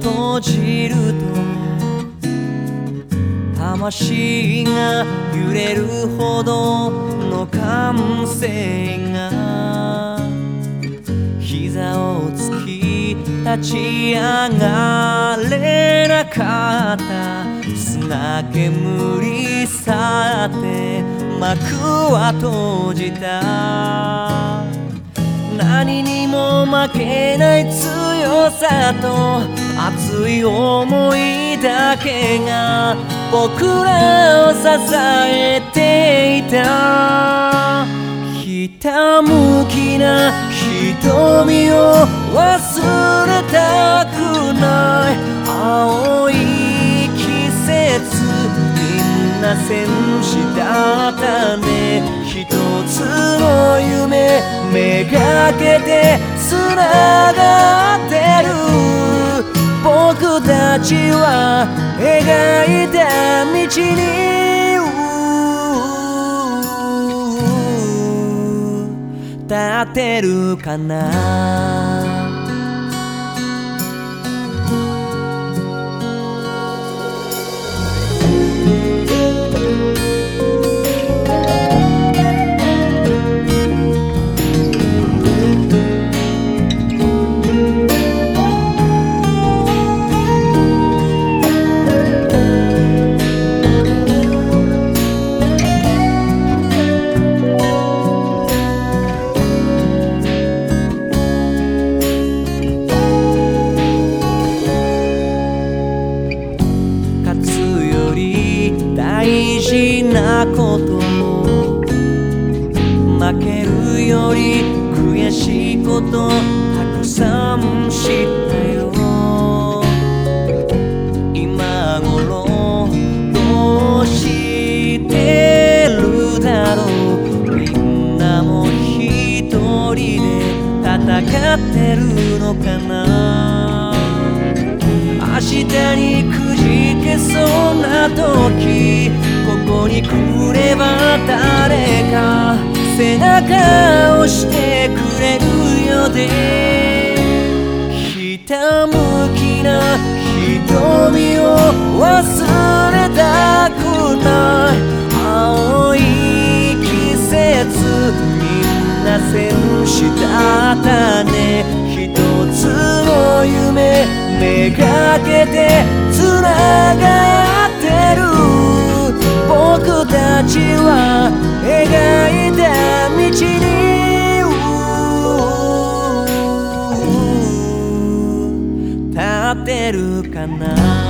閉じると魂が揺れるほどの感性が膝をつき立ち上がれなかった砂煙去って幕は閉じた。何にも負けない強さと熱い思いだけが僕らを支えていた。ひたむきな瞳を忘れたくない。青い季節みんな戦士だったね。一つの夢めがけてつながるは描いた道に立ってるかな？大事なこと負けるより悔しいことたくさん知ったよ今頃どうしてるだろうみんなも一人で戦ってるのかな明日にくじけそうな時に来れば誰か背中をしてくれるよで。ひたむきな瞳を忘れたくない。青い季節みんな戦士だったね。一つの夢めがけてつながっちは描いた道に立ってるかな？